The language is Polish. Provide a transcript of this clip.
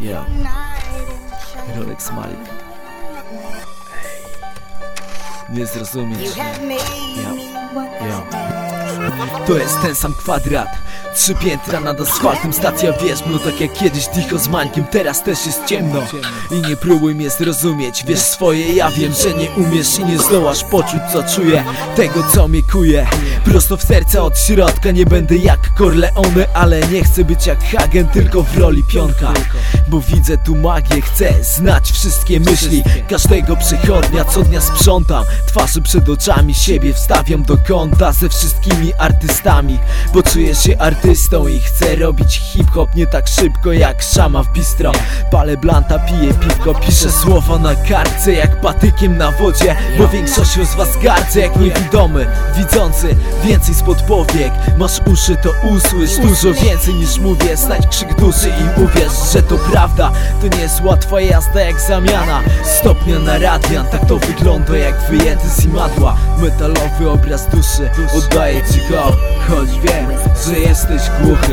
Yeah. It look like. Не зрозумієш. Yeah. Yeah. To jest ten sam kwadrat. Trzy piętra nad asfaltem, stacja wierzbnu Tak jak kiedyś dicho z mańkiem, teraz też jest ciemno. I nie próbuj mnie zrozumieć, wiesz swoje Ja wiem, że nie umiesz i nie zdołasz poczuć co czuję Tego co mnie kuje. Prosto w serce od środka, nie będę jak Corleone Ale nie chcę być jak Hagen, tylko w roli pionka. Bo widzę tu magię, chcę znać wszystkie myśli Każdego przychodnia, co dnia sprzątam. Twarzy przed oczami siebie wstawiam do kąta Ze wszystkimi artystami Bo czuję się artystą i chcę robić hip-hop Nie tak szybko jak szama w bistro. Palę blanta, piję piwko, piszę słowa na kartce Jak patykiem na wodzie Bo większością z was gardzę jak niewidomy Widzący, więcej spod powiek. Masz uszy to usłysz Dużo więcej niż mówię. Znajdź krzyk duszy i uwierz, że to prawda. To nie jest łatwa jazda jak zamiana Stopnia na radian. Tak to wygląda jak wyjęty z imadła. Metalowy obraz duszy Oddaję ci go Choć wiem, że jesteś głuchy